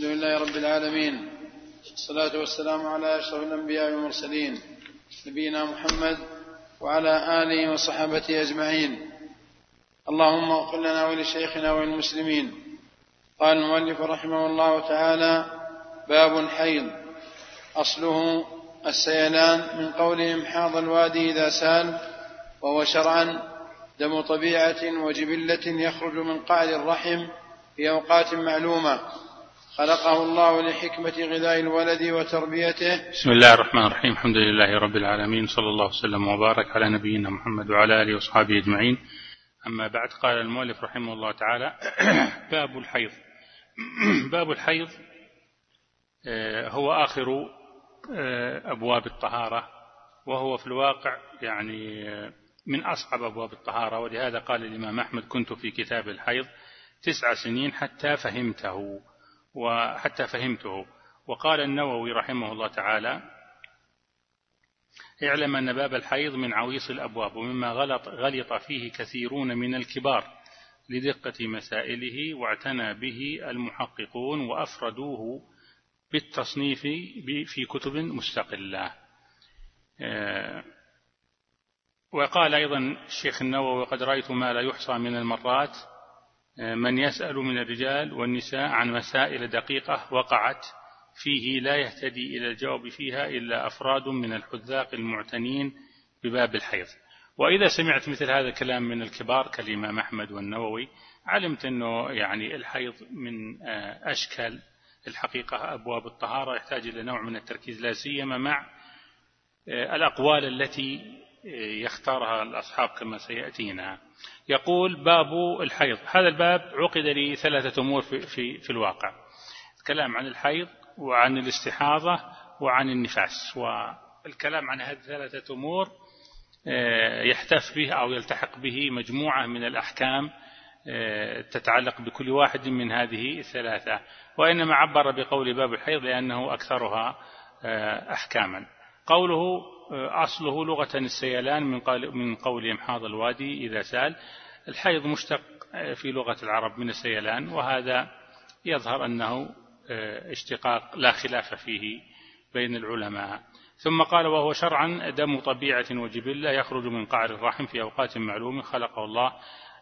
الحمد لله رب العالمين والصلاة والسلام على أشرف الأنبياء والمرسلين نبينا محمد وعلى آله وصحبه أجمعين. اللهم اغفر لنا ولشيخنا وللمسلمين. قال المؤلف رحمه الله تعالى باب الحيض أصله السيلان من قولهم حاض الوادي إذا سال وهو شرعا دم طبيعة وجبلة يخرج من قعر الرحم في أوقات معلومة. خلقه الله لحكمة غذاء الولد وتربيته. بسم الله الرحمن الرحيم. الحمد لله رب العالمين. صلى الله وسلم وبارك على نبينا محمد وعلى آله وصحبه أجمعين. أما بعد قال المؤلف رحمه الله تعالى باب الحيض. باب الحيض آه، هو آخر آه، أبواب الطهارة وهو في الواقع يعني آه، من أصعب أبواب الطهارة. ولهذا قال الإمام أحمد كنت في كتاب الحيض تسع سنين حتى فهمته. وحتى فهمته. وقال النووي رحمه الله تعالى اعلم أن باب الحيض من عويص الأبواب ومما غلط, غلط فيه كثيرون من الكبار لدقة مسائله واعتنى به المحققون وأفردوه بالتصنيف في كتب مستقلة. آه، وقال أيضا الشيخ النووي وقد رأيت ما لا يحصى من المرات من يسأل من الرجال والنساء عن مسائل دقيقة وقعت فيه لا يهتدي إلى الجواب فيها إلا أفراد من الحذاق المعتنين بباب الحيض. وإذا سمعت مثل هذا الكلام من الكبار كالإمام أحمد والنووي علمت أنه يعني الحيض من آه، أشكال الحقيقة أبواب الطهارة يحتاج إلى نوع من التركيز لا سيما مع آه، الأقوال التي يختارها الأصحاب كما سيأتينا. يقول باب الحيض. هذا الباب عقد لثلاثة أمور في, في, في الواقع. الكلام عن الحيض وعن الاستحاضة وعن النفاس والكلام عن هذه الثلاثة أمور آه، يحتف به أو يلتحق به مجموعة من الأحكام آه، تتعلق بكل واحد من هذه الثلاثة. وإنما عبر بقول باب الحيض لأنه أكثرها آه، أحكاما. قوله أصله لغة السيلان من من قول إمحاض الوادي إذا سأل. الحيض مشتق في لغة العرب من السيلان وهذا يظهر أنه آه، اشتقاق لا خلاف فيه بين العلماء. ثم قال وهو شرعا دم طبيعة وجبلة يخرج من قعر الرحم في أوقات معلومة خلقه الله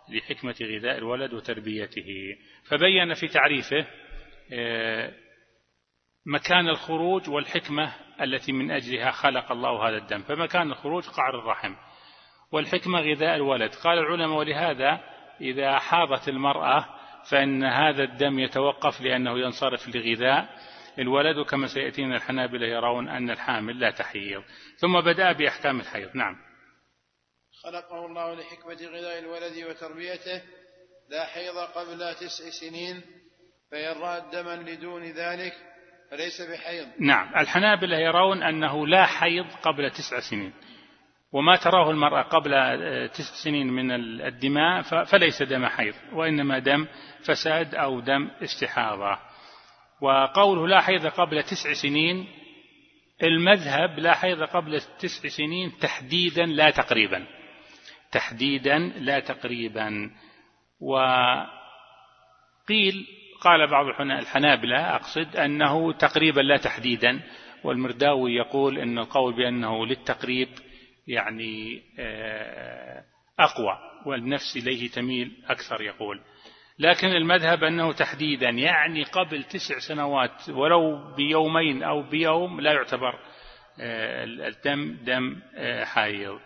لحكمة غذاء الولد وتربيته. فبين في تعريفه آه، مكان الخروج والحكمة التي من أجلها خلق الله هذا الدم. فمكان الخروج قعر الرحم والحكمة غذاء الولد. قال العلماء ولهذا إذا حاضت المرأة فإن هذا الدم يتوقف لأنه ينصرف لغذاء. الولد كما سيأتينا الحنابلة يرون أن الحامل لا تحيض. ثم بدأ بأحكام الحيض. نعم. خلقه الله لحكمة غذاء الولد وتربيته. لا حيض قبل تسع سنين فإن رأى دما لدون ذلك فليس بحيض. نعم الحنابلة يرون أنه لا حيض قبل تسع سنين وما تراه المرأة قبل آه، تسع سنين من الدماء فليس دم حيض وإنما دم فساد أو دم استحاضة. وقوله لا حيض قبل تسع سنين المذهب لا حيض قبل تسع سنين تحديدا لا تقريبا تحديدا لا تقريبا. وقيل قال بعض الحنابلة أقصد أنه تقريبا لا تحديدا والمرداوي يقول أن القول بأنه للتقريب يعني آه، أقوى والنفس إليه تميل أكثر يقول. لكن المذهب أنه تحديدا يعني قبل تسع سنوات ولو بيومين أو بيوم لا يعتبر آه، الدم دم آه، حائض.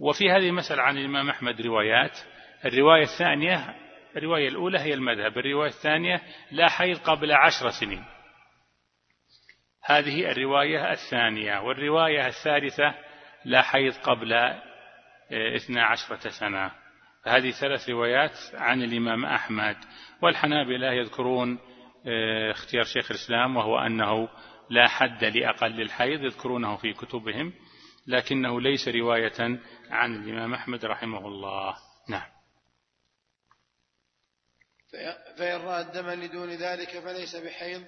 وفي هذه المسألة عن الإمام أحمد روايات. الرواية الثانية الرواية الأولى هي المذهب الرواية الثانية لا حيض قبل عشر سنين. هذه الرواية الثانية والرواية الثالثة لا حيض قبل آه، اثنى عشرة سنة. هذه ثلاث روايات عن الإمام أحمد. والحنابلة يذكرون آه، اختيار شيخ الإسلام وهو أنه لا حد لأقل الحيض يذكرونه في كتبهم لكنه ليس رواية عن الإمام أحمد رحمه الله. نعم. فإن رأى الدم لدون ذلك فليس بحيض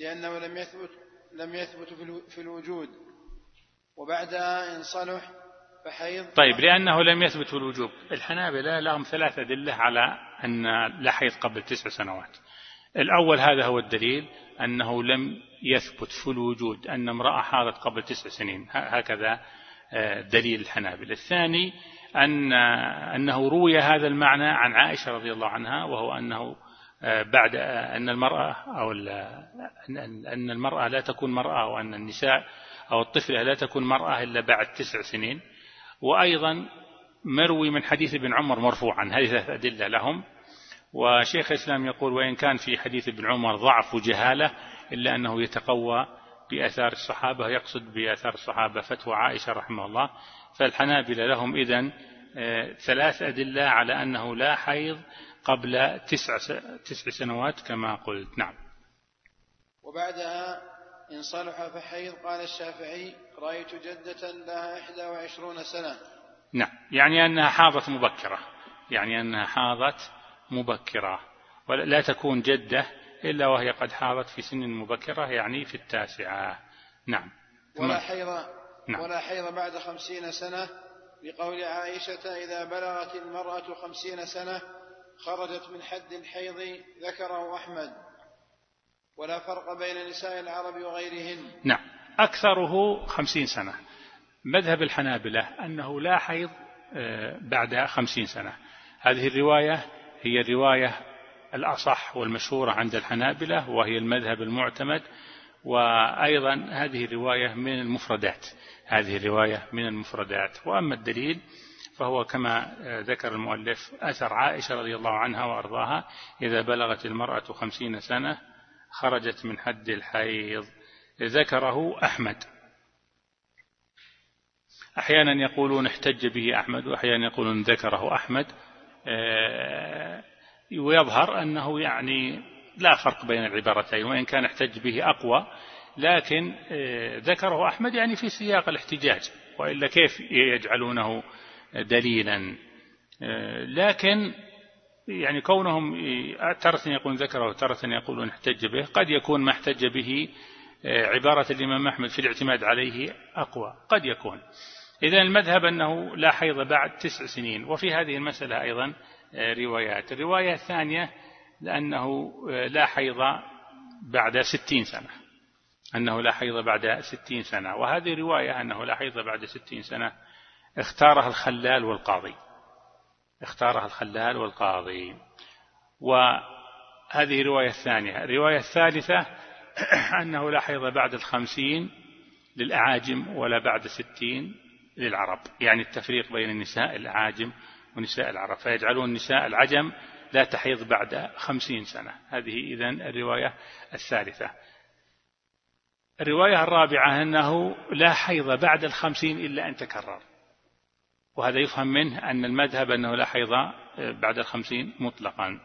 لأنه لم يثبت لم يثبت في الوجود. وبعدها إن صلح فحيض. طيب لأنه لم يثبت في الوجوب. الحنابلة لهم ثلاثة أدلة على أن لا حيض قبل تسع سنوات. الأول هذا هو الدليل أنه لم يثبت في الوجود أن امرأة حاضت قبل تسع سنين. هكذا آه، دليل الحنابلة. الثاني أن أنه روي هذا المعنى عن عائشة رضي الله عنها وهو أنه آه، بعد أن المرأة أو أن المرأة لا تكون مرأة أو أن النساء أو الطفلة لا تكون مرأة إلا بعد تسع سنين. وأيضا مروي من حديث ابن عمر مرفوعا هذه ثلاث أدلة لهم. وشيخ الإسلام يقول وإن كان في حديث ابن عمر ضعف وجهالة إلا أنه يتقوى بأثار الصحابة يقصد بأثار الصحابة فتوى عائشة رحمه الله فالحنابلة لهم إذن آه، ثلاث أدلة على أنه لا حيض قبل تسع, تسع سنوات كما قلت. نعم. وبعدها إن صلح فحيض قال الشافعي رأيت جدة لها إحدى وعشرون سنة. نعم. يعني أنها حاضت مبكرة. يعني أنها حاضت مبكرة. ولا تكون جدة إلا وهي قد حاضت في سن مبكرة يعني في التاسعة. نعم. ولا حيض نعم. ولا حيض بعد خمسين سنة. لقول عائشة إذا بلغت المرأة خمسين سنة خرجت من حد الحيض ذكره أحمد. ولا فرق بين نساء العرب وغيرهن. نعم. أكثره خمسين سنة. مذهب الحنابلة أنه لا حيض آه، بعد خمسين سنة. هذه الرواية هي الرواية الأصح والمشهورة عند الحنابلة وهي المذهب المعتمد وأيضا هذه الرواية من المفردات. هذه الرواية من المفردات. وأما الدليل فهو كما ذكر المؤلف أثر عائشة رضي الله عنها وأرضاها إذا بلغت المرأة خمسين سنة خرجت من حد الحيض. ذكره أحمد. أحيانا يقولون احتج به أحمد وأحيانا يقولون ذكره أحمد. آه، ويظهر أنه يعني لا فرق بين العبارتين وإن كان احتج به أقوى. لكن آه، ذكره أحمد يعني في سياق الاحتجاج وإلا كيف يجعلونه دليلا؟ آه، لكن يعني كونهم ترة يقولون ذكره وترة يقولون احتج به قد يكون ما احتج به عبارة الإمام أحمد في الاعتماد عليه أقوى قد يكون. إذا المذهب أنه لا حيض بعد تسع سنين وفي هذه المسألة أيضا آه، روايات. الرواية الثانية لأنه آه، لا حيض بعد ستين سنة. أنه لا حيض بعد ستين سنة. وهذه رواية أنه لا حيض بعد ستين سنة اختارها الخلال والقاضي. اختارها الخلال والقاضي. وهذه رواية الثانية. الرواية الثالثة أنه لا حيض بعد الخمسين للأعاجم ولا بعد ستين للعرب. يعني التفريق بين النساء العاجم ونساء العرب. فيجعلون نساء العجم لا تحيض بعد خمسين سنة. هذه إذن الرواية الثالثة. الرواية الرابعة أنه لا حيض بعد الخمسين إلا أن تكرر. وهذا يفهم منه أن المذهب أنه لا حيض بعد الخمسين مطلقا.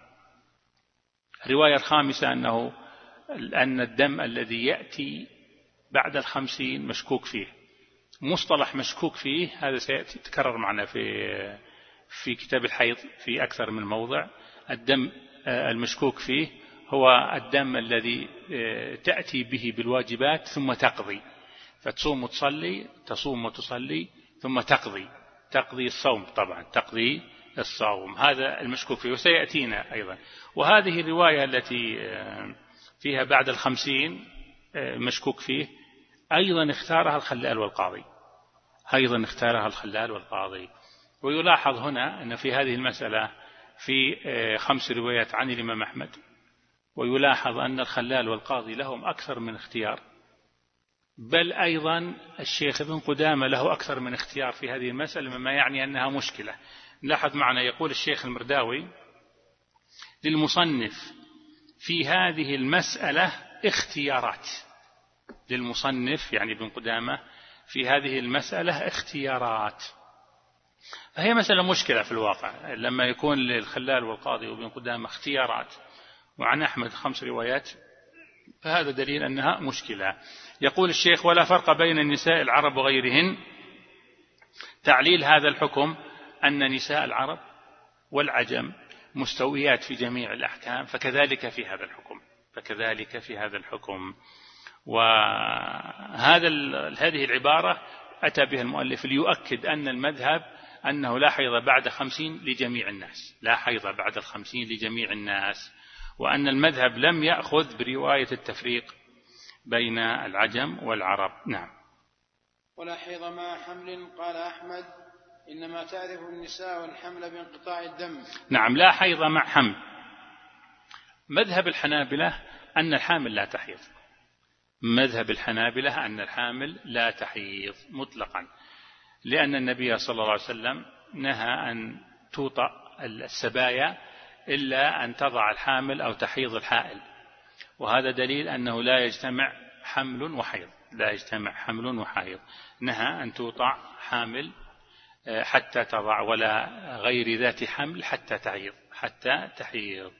الرواية الخامسة أنه أن الدم الذي يأتي بعد الخمسين مشكوك فيه. مصطلح مشكوك فيه هذا سيتكرر معنا في في كتاب الحيض في أكثر من موضع. الدم آه، المشكوك فيه هو الدم الذي آه، تأتي به بالواجبات ثم تقضي. فتصوم وتصلي تصوم وتصلي ثم تقضي. تقضي الصوم طبعا تقضي الصوم. هذا المشكوك فيه وسيأتينا أيضا. وهذه الرواية التي آه، فيها بعد الخمسين مشكوك فيه أيضا اختارها الخلال والقاضي. أيضا اختارها الخلال والقاضي. ويلاحظ هنا أن في هذه المسألة في آه، خمس روايات عن الإمام أحمد. ويلاحظ أن الخلال والقاضي لهم أكثر من اختيار. بل أيضا الشيخ ابن قدامة له أكثر من اختيار في هذه المسألة مما يعني أنها مشكلة. لاحظ معنا يقول الشيخ المرداوي للمصنف في هذه المسألة اختيارات. للمصنف يعني ابن قدامة في هذه المسألة اختيارات. فهي مسألة مشكلة في الواقع. لما يكون للخلال والقاضي وابن قدامة اختيارات وعن أحمد خمس روايات فهذا دليل أنها مشكلة. يقول الشيخ ولا فرق بين النساء العرب وغيرهن. تعليل هذا الحكم أن نساء العرب والعجم مستويات في جميع الأحكام فكذلك في هذا الحكم. فكذلك في هذا الحكم. وهذا هذه العبارة أتى بها المؤلف ليؤكد أن المذهب أنه لا حيض بعد خمسين لجميع الناس. لا حيض بعد الخمسين لجميع الناس. وأن المذهب لم يأخذ برواية التفريق بين العجم والعرب. نعم. ولا حيض مع حمل قال أحمد. إنما تعرف النساء الحمل بانقطاع الدم. نعم لا حيض مع حمل. مذهب الحنابلة أن الحامل لا تحيض. مذهب الحنابلة أن الحامل لا تحيض مطلقا. لأن النبي صلى الله عليه وسلم نهى أن توطأ السبايا إلا أن تضع الحامل أو تحيض الحائل. وهذا دليل أنه لا يجتمع حمل وحيض لا يجتمع حمل وحيض. نهى أن توطع حامل آه، حتى تضع ولا غير ذات حمل حتى تعيض حتى تحيض.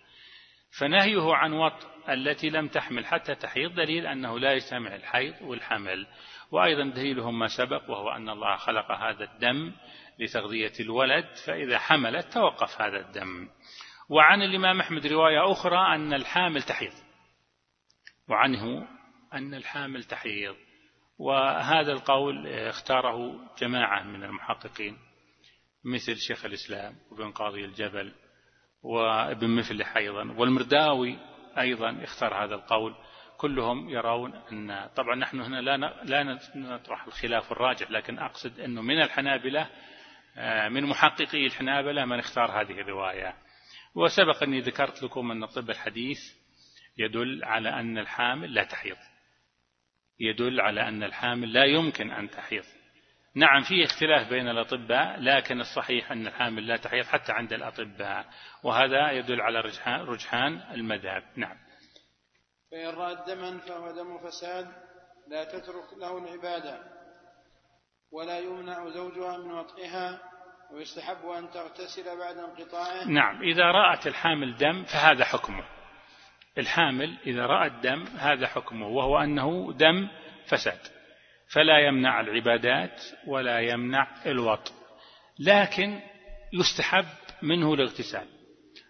فنهيه عن وطء التي لم تحمل حتى تحيض دليل أنه لا يجتمع الحيض والحمل. وأيضا دليلهم ما سبق وهو أن الله خلق هذا الدم لتغذية الولد فإذا حملت توقف هذا الدم. وعن الإمام أحمد رواية أخرى أن الحامل تحيض. وعنه أن الحامل تحيض. وهذا القول اختاره جماعة من المحققين مثل شيخ الإسلام وابن قاضي الجبل وابن مفلح أيضا. والمرداوي أيضا اختار هذا القول كلهم يرون أن طبعا نحن هنا لا لا نطرح الخلاف الراجح لكن أقصد أنه من الحنابلة آه، من محققي الحنابلة من اختار هذه الرواية. وسبق أني ذكرت لكم أن الطب الحديث يدل على أن الحامل لا تحيض. يدل على أن الحامل لا يمكن أن تحيض. نعم في اختلاف بين الأطباء لكن الصحيح أن الحامل لا تحيض حتى عند الأطباء. وهذا يدل على رجحان المذهب. نعم. فإن رأت دما فهو دم فساد لا تترك له العبادة ولا يمنع زوجها من وطئها ويستحب أن تغتسل بعد انقطاعه. نعم إذا رأت الحامل دم فهذا حكمه. الحامل إذا رأت دم هذا حكمه وهو أنه دم فساد. فلا يمنع العبادات ولا يمنع الوط لكن يستحب منه الاغتسال.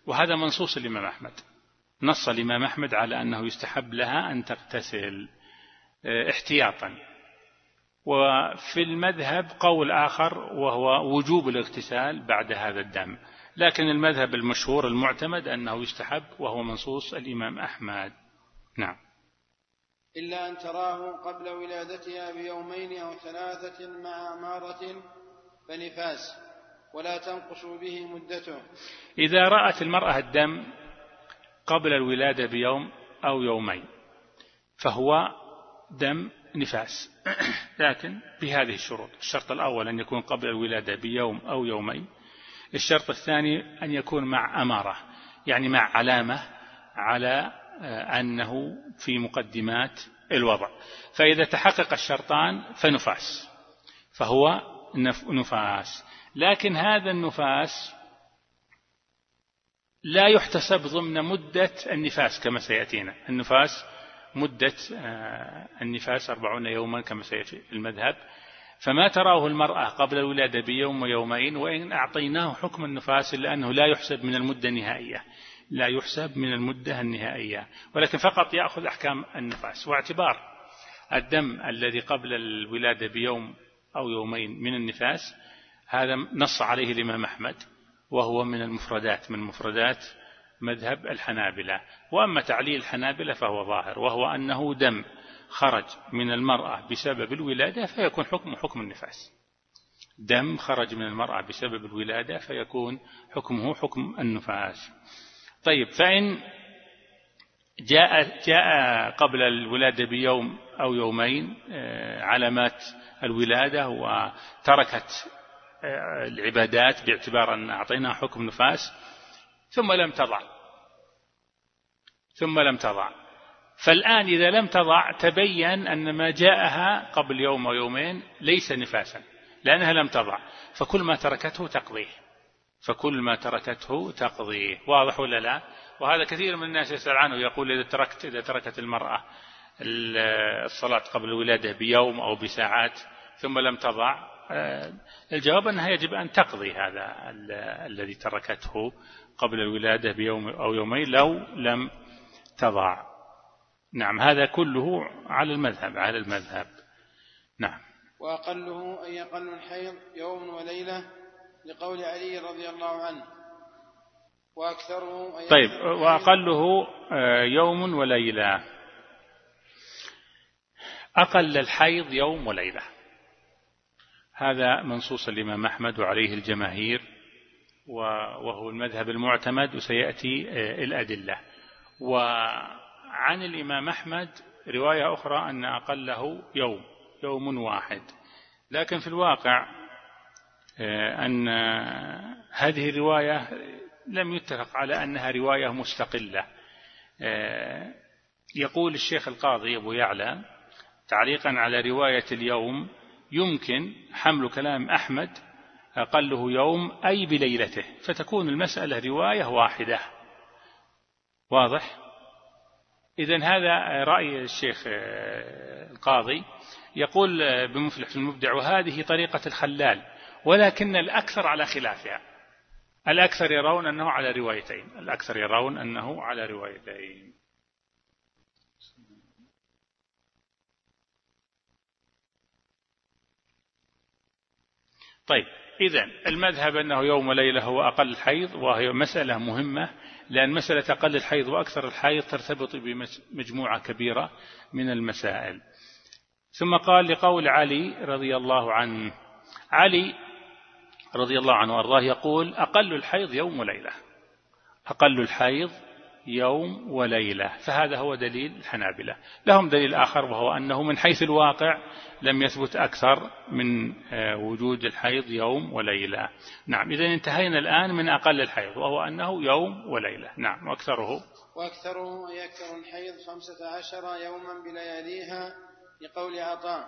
وهذا منصوص الإمام أحمد. نص الإمام أحمد على أنه يستحب لها أن تغتسل آه، احتياطا. وفي المذهب قول آخر وهو وجوب الاغتسال بعد هذا الدم. لكن المذهب المشهور المعتمد أنه يستحب وهو منصوص الإمام أحمد. نعم. إلا أن تراه قبل ولادتها بيومين أو ثلاثة مع أمارة فنفاس ولا تنقص به مدته. إذا رأت المرأة الدم قبل الولادة بيوم أو يومين فهو دم نفاس. لكن بهذه الشروط الشرط الأول أن يكون قبل الولادة بيوم أو يومين الشرط الثاني أن يكون مع أمارة يعني مع علامة على آه، أنه في مقدمات الوضع. فإذا تحقق الشرطان فنفاس فهو نفاس. لكن هذا النفاس لا يحتسب ضمن مدة النفاس كما سيأتينا. النفاس مدة آه، النفاس أربعون يوما كما سيأتي المذهب. فما تراه المرأة قبل الولادة بيوم ويومين وإن أعطيناه حكم النفاس إلا أنه لا يحسب من المدة النهائية. لا يحسب من المدة النهائية. ولكن فقط يأخذ أحكام النفاس. واعتبار الدم الذي قبل الولادة بيوم أو يومين من النفاس هذا نص عليه الإمام أحمد. وهو من المفردات من مفردات مذهب الحنابلة. وأما تعليل الحنابلة فهو ظاهر وهو أنه دم خرج من المرأة بسبب الولادة فيكون حكم حكم النفاس. دم خرج من المرأة بسبب الولادة فيكون حكمه حكم النفاس. طيب فإن جاء, جاء قبل الولادة بيوم أو يومين آه، علامات الولادة وتركت العبادات باعتبار أن أعطيناها حكم نفاس ثم لم تضع. ثم لم تضع. فالآن إذا لم تضع تبين أن ما جاءها قبل يوم أو يومين ليس نفاسا لأنها لم تضع. فكل ما تركته تقضيه. فكل ما تركته تقضيه. واضح ولا لا؟ وهذا كثير من الناس يسأل عنه يقول إذا تركت إذا تركت المرأة الصلاة قبل الولادة بيوم أو بساعات ثم لم تضع الجواب أنها يجب أن تقضي هذا الذي تركته قبل الولادة بيوم أو يومين لو لم تضع. نعم هذا كله على المذهب على المذهب. نعم. وأقله أن يقل الحيض يوم وليلة لقول علي رضي الله عنه. وأكثره طيب وأقله آه، يوم وليلة. أقل الحيض يوم وليلة. هذا منصوص الإمام أحمد وعليه الجماهير وهو المذهب المعتمد وسيأتي آه، الأدلة. وعن الإمام أحمد رواية أخرى أن أقله يوم يوم واحد. لكن في الواقع آه، أن هذه الرواية لم يتفق على أنها رواية مستقلة. آه، يقول الشيخ القاضي أبو يعلى تعليقا على رواية اليوم يمكن حمل كلام أحمد أقله يوم أي بليلته فتكون المسألة رواية واحدة. واضح؟ إذا هذا رأي الشيخ القاضي. يقول بمفلح المبدع وهذه طريقة الخلال ولكن الأكثر على خلافها. الأكثر يرون أنه على روايتين. الأكثر يرون أنه على روايتين. طيب إذا المذهب أنه يوم وليلة هو أقل الحيض وهي مسألة مهمة لأن مسألة أقل الحيض وأكثر الحيض ترتبط بمجموعة كبيرة من المسائل. ثم قال لقول علي رضي الله عنه علي رضي الله عنه وأرضاه يقول أقل الحيض يوم وليلة. أقل الحيض يوم وليلة فهذا هو دليل الحنابلة. لهم دليل آخر وهو أنه من حيث الواقع لم يثبت أكثر من آه، وجود الحيض يوم وليلة. نعم إذا انتهينا الآن من أقل الحيض وهو أنه يوم وليلة. نعم وأكثره. وأكثره يكثر الحيض خمسة عشر يوما بلياليها لقول عطاء.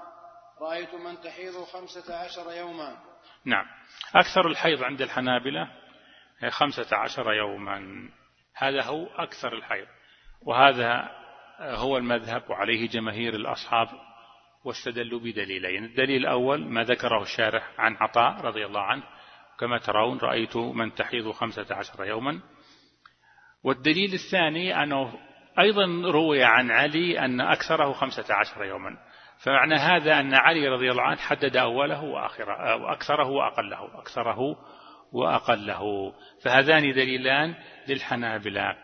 رأيت من تحيض خمسة عشر يوما. نعم أكثر الحيض عند الحنابلة خمسة عشر يوما. هذا هو أكثر الحيض. وهذا هو المذهب وعليه جماهير الأصحاب واستدلوا بدليلين. الدليل الأول ما ذكره الشارح عن عطاء رضي الله عنه. كما ترون رأيت من تحيض خمسة عشر يوما. والدليل الثاني أنه أيضا روي عن علي أن أكثره خمسة عشر يوما. فمعنى هذا أن علي رضي الله عنه حدد أوله وآخره وأكثره وأقله. أكثره وأقله. فهذان دليلان للحنابلة.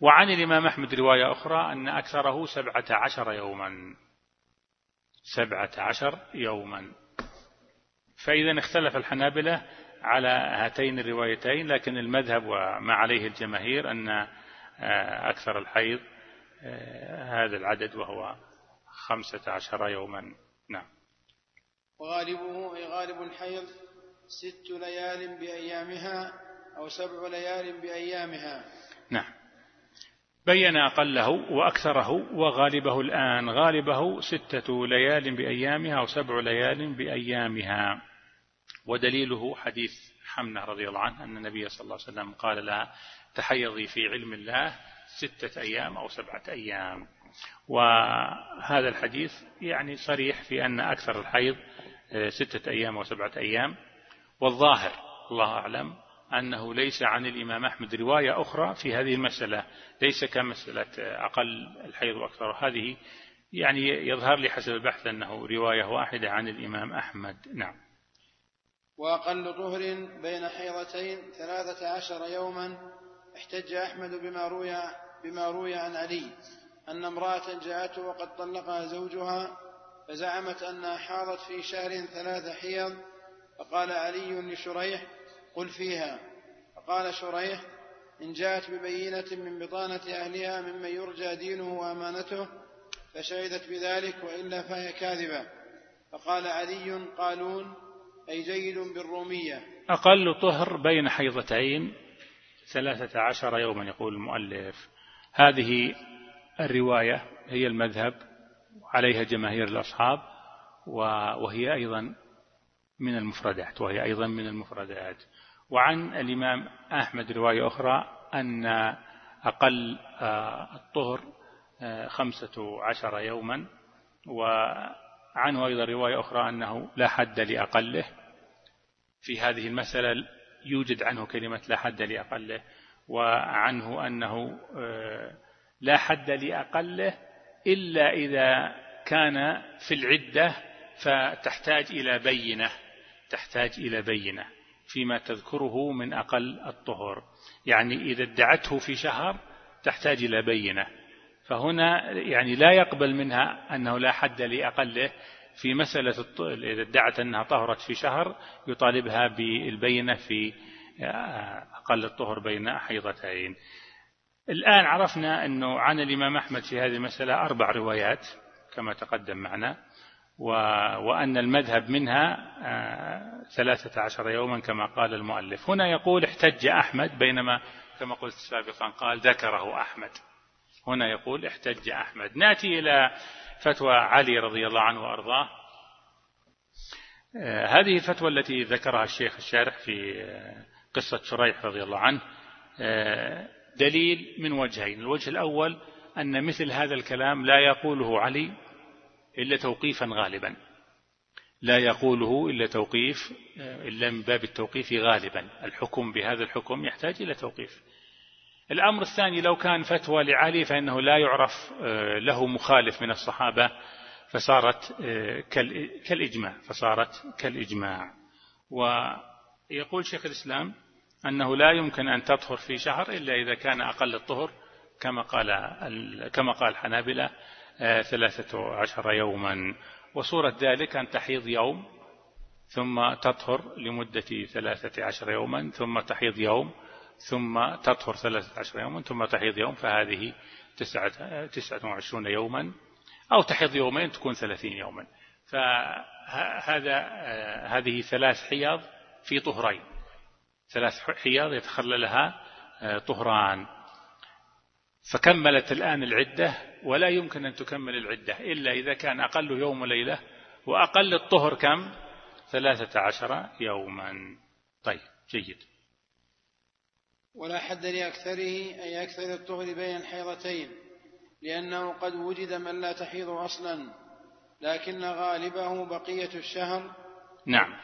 وعن الإمام أحمد رواية أخرى أن أكثره سبعة عشر يوما. سبعة عشر يوما. فإذا اختلف الحنابلة على هاتين الروايتين لكن المذهب وما عليه الجماهير أن آه، أكثر الحيض آه، هذا العدد وهو خمسة عشر يوما. نعم. وغالبه غالب الحيض ست ليال بأيامها أو سبع ليال بأيامها. نعم. بين أقله وأكثره وغالبه الآن غالبه ستة ليال بأيامها أو سبع ليال بأيامها. ودليله حديث حمنة رضي الله عنه أن النبي صلى الله عليه وسلم قال لها تحيضي في علم الله ستة أيام أو سبعة أيام. وهذا الحديث يعني صريح في أن أكثر الحيض آه، ستة أيام أو سبعة أيام والظاهر الله أعلم أنه ليس عن الإمام أحمد رواية أخرى في هذه المسألة ليس كمسألة أقل الحيض وأكثر. هذه يعني يظهر لي حسب البحث أنه رواية واحدة عن الإمام أحمد. نعم. وأقل طهر بين حيضتين ثلاثة عشر يوما احتج أحمد بما روي بما روي عن علي أن امرأة جاءته وقد طلقها زوجها فزعمت أنها حاضت في شهر ثلاث حيض فقال علي لشريح قل فيها. فقال شريح إن جاءت ببينة من بطانة أهلها ممن يرجى دينه وأمانته فشهدت بذلك وإلا فهي كاذبة. فقال علي قالون أي جيد بالرومية. أقل طهر بين حيضتين ثلاثة عشر يوما يقول المؤلف. هذه الرواية هي المذهب عليها جماهير الأصحاب وهي أيضا من المفردات وهي أيضا من المفردات. وعن الإمام أحمد رواية أخرى أن أقل آه، الطهر آه، خمسة عشر يوما. وعنه أيضا رواية أخرى أنه لا حد لأقله. في هذه المسألة يوجد عنه كلمة لا حد لأقله. وعنه أنه آه، لا حد لأقله إلا إذا كان في العدة فتحتاج إلى بينة. تحتاج إلى بينة فيما تذكره من أقل الطهر يعني إذا ادعته في شهر تحتاج إلى بينة. فهنا يعني لا يقبل منها أنه لا حد لأقله. في مسألة إذا ادعت أنها طهرت في شهر يطالبها بالبينة في آه، أقل الطهر بين حيضتين. الآن عرفنا أنه عن الإمام أحمد في هذه المسألة أربع روايات كما تقدم معنا. وأن المذهب منها آه، ثلاثة عشر يوما كما قال المؤلف. هنا يقول احتج أحمد بينما كما قلت سابقا قال ذكره أحمد. هنا يقول احتج أحمد. نأتي إلى فتوى علي رضي الله عنه وأرضاه. آه، هذه الفتوى التي ذكرها الشيخ الشارح في آه، قصة شريح رضي الله عنه دليل من وجهين. الوجه الأول أن مثل هذا الكلام لا يقوله علي إلا توقيفا غالبا. لا يقوله إلا توقيف إلا من باب التوقيف غالبا. الحكم بهذا الحكم يحتاج إلى توقيف. الأمر الثاني لو كان فتوى لعلي فإنه لا يعرف آه، له مخالف من الصحابة فصارت آه، كالإجماع فصارت كالإجماع. ويقول شيخ الإسلام أنه لا يمكن أن تطهر في شهر إلا إذا كان أقل الطهر كما قال كما قال الحنابلة. ثلاثة عشر يوما. وصورة ذلك أن تحيض يوم ثم تطهر لمدة ثلاثة عشر يوما ثم تحيض يوم ثم تطهر ثلاثة عشر يوما ثم تحيض يوم فهذه تسعة, تسعة وعشرون يوما. أو تحيض يومين تكون ثلاثين يوما. فهذا هذه ثلاث حيض في طهرين. ثلاث حيض يتخللها طهران. فكملت الآن العدة ولا يمكن أن تكمل العدة إلا إذا كان أقل يوم وليلة وأقل الطهر كم؟ ثلاثة عشر يوما. طيب جيد. ولا حد لأكثره أي أكثر الطهر بين الحيضتين لأنه قد وجد من لا تحيض أصلا لكن غالبه بقية الشهر. نعم.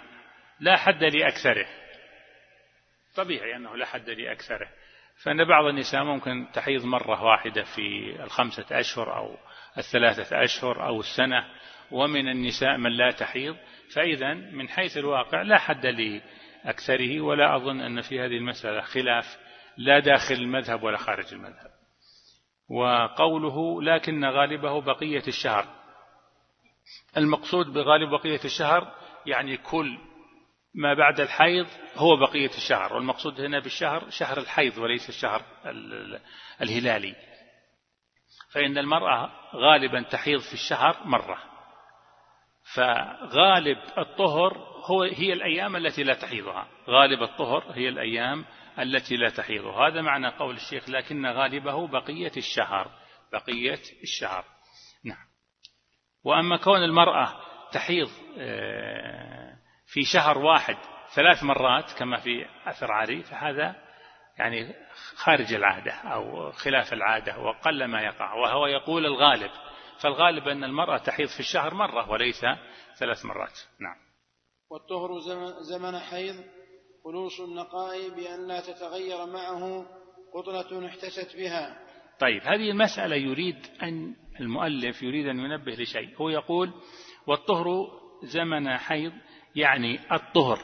لا حد لأكثره. طبيعي أنه لا حد لأكثره. فإن بعض النساء ممكن تحيض مرة واحدة في الخمسة أشهر أو الثلاثة أشهر أو السنة ومن النساء من لا تحيض فإذا من حيث الواقع لا حد لأكثره ولا أظن أن في هذه المسألة خلاف لا داخل المذهب ولا خارج المذهب. وقوله لكن غالبه بقية الشهر. المقصود بغالب بقية الشهر يعني كل ما بعد الحيض هو بقية الشهر والمقصود هنا بالشهر شهر الحيض وليس الشهر الهلالي. فإن المرأة غالبا تحيض في الشهر مرة. فغالب الطهر هو هي الأيام التي لا تحيضها. غالب الطهر هي الأيام التي لا تحيض هذا معنى قول الشيخ لكن غالبه بقية الشهر. بقية الشهر. نعم. وأما كون المرأة تحيض آه في شهر واحد ثلاث مرات كما في أثر علي فهذا يعني خارج العادة أو خلاف العادة وقل ما يقع وهو يقول الغالب فالغالب أن المرأة تحيض في الشهر مرة وليس ثلاث مرات. نعم. والطهر زمن حيض خلوص النقاء بأن لا تتغير معه قطنة احتست بها. طيب هذه المسألة يريد أن المؤلف يريد أن ينبه لشيء هو يقول والطهر زمن حيض يعني الطهر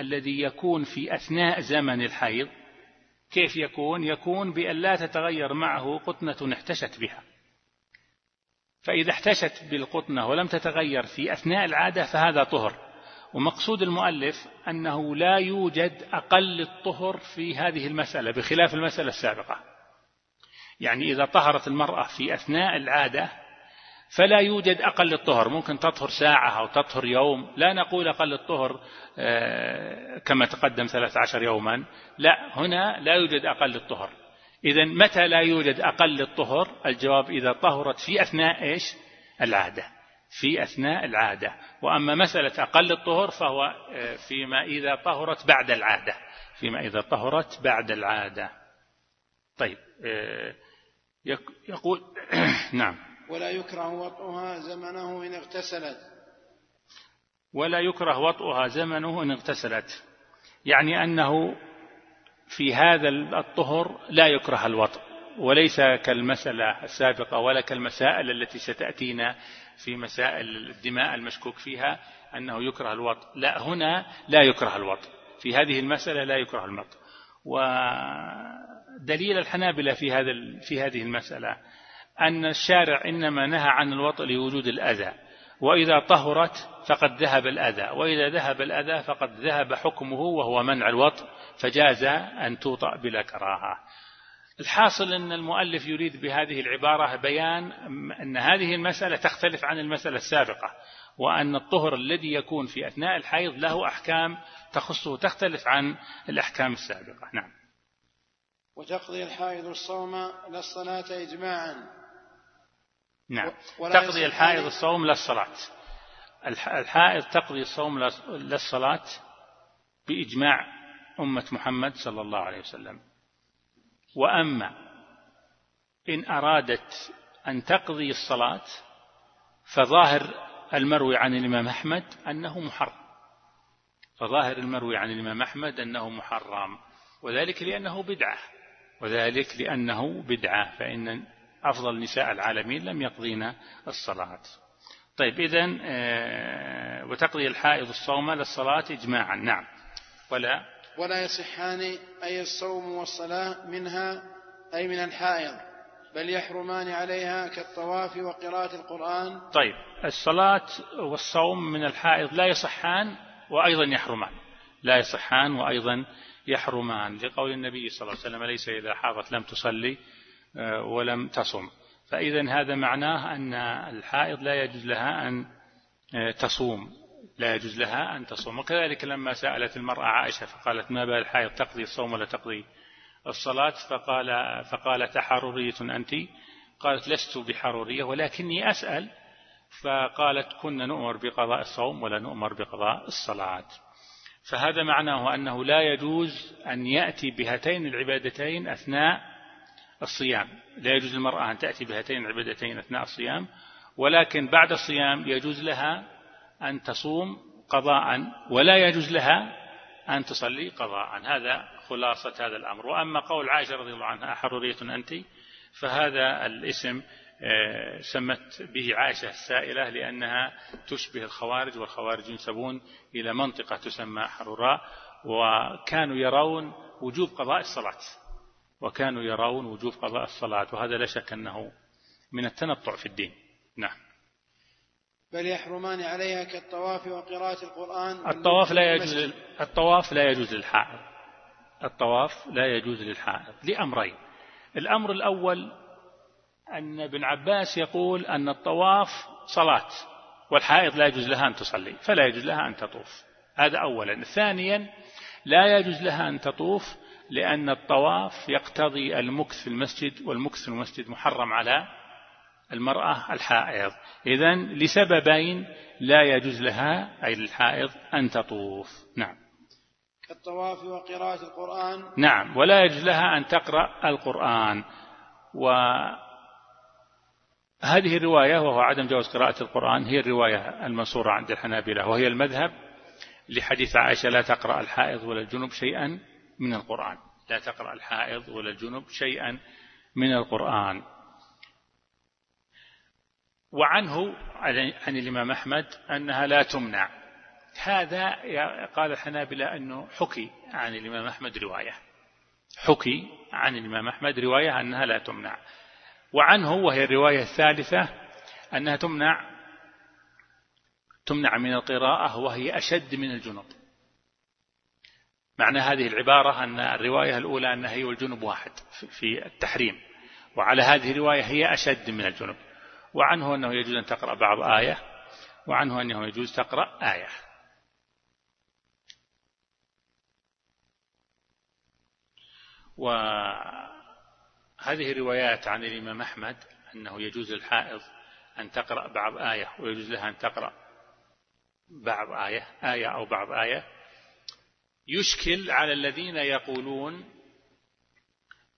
الذي يكون في أثناء زمن الحيض كيف يكون؟ يكون بأن لا تتغير معه قطنة احتشت بها. فإذا احتشت بالقطنة ولم تتغير في أثناء العادة فهذا طهر. ومقصود المؤلف أنه لا يوجد أقل الطهر في هذه المسألة بخلاف المسألة السابقة. يعني إذا طهرت المرأة في أثناء العادة فلا يوجد أقل الطهر ممكن تطهر ساعة أو تطهر يوم. لا نقول أقل الطهر آه، كما تقدم 13 يوما. لا هنا لا يوجد أقل الطهر إذا متى لا يوجد أقل الطهر الجواب إذا طهرت في أثناء إيش؟ العادة. في أثناء العادة. وأما مسألة أقل الطهر فهو آه، فيما إذا طهرت بعد العادة. فيما إذا طهرت بعد العادة. طيب آه، يقول نعم. ولا يكره وطئها زمنه إن اغتسلت. ولا يكره وطئها زمنه إن اغتسلت. يعني أنه في هذا الطهر لا يكره الوطء وليس كالمسألة السابقة ولا كالمسائل التي ستأتينا في مسائل الدماء المشكوك فيها أنه يكره الوطء. لا هنا لا يكره الوطء. في هذه المسألة لا يكره المط ودليل الحنابلة في هذا في هذه المسألة أن الشارع إنما نهى عن الوطء لوجود الأذى. وإذا طهرت فقد ذهب الأذى. وإذا ذهب الأذى فقد ذهب حكمه وهو منع الوطء فجاز أن توطأ بلا كراهة. الحاصل أن المؤلف يريد بهذه العبارة بيان أن هذه المسألة تختلف عن المسألة السابقة وأن الطهر الذي يكون في أثناء الحيض له أحكام تخصه تختلف عن الأحكام السابقة. نعم. وتقضي الحائض الصوم لا إجماعا. نعم. تقضي الحائض الصوم لا الصلاة الحائض تقضي الصوم لا الصلاة بإجماع أمة محمد صلى الله عليه وسلم. وأما إن أرادت أن تقضي الصلاة فظاهر المروي عن الإمام أحمد أنه محرم. فظاهر المروي عن الإمام أحمد أنه محرم. وذلك لأنه بدعة. وذلك لأنه بدعة. فإن أفضل نساء العالمين لم يقضين الصلاة. طيب إذن آه، وتقضي الحائض الصوم للصلاة إجماعا. نعم. ولا؟ ولا يصحان أي الصوم والصلاة منها أي من الحائض بل يحرمان عليها كالطواف وقراءة القرآن. طيب الصلاة والصوم من الحائض لا يصحان وأيضا يحرمان. لا يصحان وأيضا يحرمان. لقول النبي صلى الله عليه وسلم ليس إذا حاضت لم تصلي ولم تصم. فإذا هذا معناه أن الحائض لا يجوز لها أن آه، تصوم. لا يجوز لها أن تصوم. وكذلك لما سألت المرأة عائشة فقالت ما بال الحائض تقضي الصوم ولا تقضي الصلاة؟ فقال فقالت حرورية أنت. قالت لست بحرورية ولكني أسأل. فقالت كنا نؤمر بقضاء الصوم ولا نؤمر بقضاء الصلاة. فهذا معناه أنه لا يجوز أن يأتي بهاتين العبادتين أثناء الصيام. لا يجوز للمرأة أن تأتي بهاتين العبادتين أثناء الصيام ولكن بعد الصيام يجوز لها أن تصوم قضاء ولا يجوز لها أن تصلي قضاء. هذا خلاصة هذا الأمر. وأما قول عائشة رضي الله عنها حرورية أنت؟ فهذا الاسم آه، سمت به عائشة السائلة لأنها تشبه الخوارج والخوارج ينسبون إلى منطقة تسمى حروراء وكانوا يرون وجوب قضاء الصلاة. وكانوا يرون وجوب قضاء الصلاة وهذا لا شك أنه من التنطع في الدين. نعم. بل يحرمان عليها كالطواف وقراءة القرآن الطواف لا يجوز الطواف لا يجوز للحائض. الطواف لا يجوز للحائض لأمرين. الأمر الأول أن ابن عباس يقول أن الطواف صلاة والحائض لا يجوز لها أن تصلي فلا يجوز لها أن تطوف. هذا أولا. ثانيا لا يجوز لها أن تطوف لأن الطواف يقتضي المكث في المسجد والمكث في المسجد محرم على المرأة الحائض. إذا لسببين لا يجوز لها أي للحائض أن تطوف. نعم. كالطواف وقراءة القرآن. نعم. ولا يجوز لها أن تقرأ القرآن. وهذه الرواية وهو عدم جواز قراءة القرآن هي الرواية المنصورة عند الحنابلة وهي المذهب لحديث عائشة لا تقرأ الحائض ولا الجنوب شيئا. من القرآن. لا تقرأ الحائض ولا الجنوب شيئا من القرآن. وعنه عن الإمام أحمد أنها لا تمنع. هذا قال الحنابلة أنه حكي عن الإمام أحمد رواية. حكي عن الإمام أحمد رواية أنها لا تمنع. وعنه وهي الرواية الثالثة أنها تمنع تمنع من القراءة وهي أشد من الجنوب معنى هذه العبارة أن الرواية الأولى أنها هي والجنوب واحد في التحريم. وعلى هذه الرواية هي أشد من الجنوب وعنه أنه يجوز أن تقرأ بعض آية. وعنه أنه يجوز تقرأ آية. وهذه الروايات عن الإمام أحمد أنه يجوز للحائض أن تقرأ بعض آية ويجوز لها أن تقرأ بعض آية آية أو بعض آية. يشكل على الذين يقولون